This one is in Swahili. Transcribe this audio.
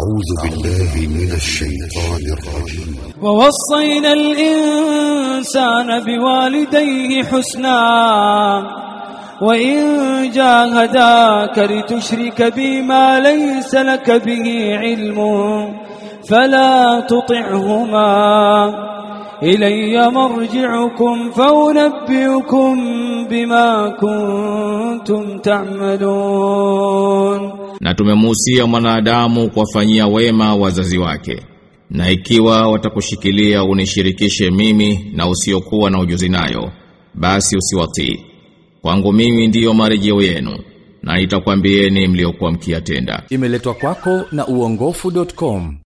أعوذ بالله من الشيطان الرجيم. ووصينا الإنسان بوالديه حسنا وإن جاهداك لتشرك بي ما ليس لك به علم فلا تطعهما. إلي مرجعكم فأنبئكم بما كنتم تعملون Na tumemuhusia mwanadamu kuwafanyia wema wazazi wake. Na ikiwa watakushikilia unishirikishe mimi na usiokuwa na ujuzi nayo, basi usiwatii. Kwangu mimi ndiyo marejeo yenu, na nitakwambieni mliokuwa mkiyatenda. Imeletwa kwako na uongofu.com.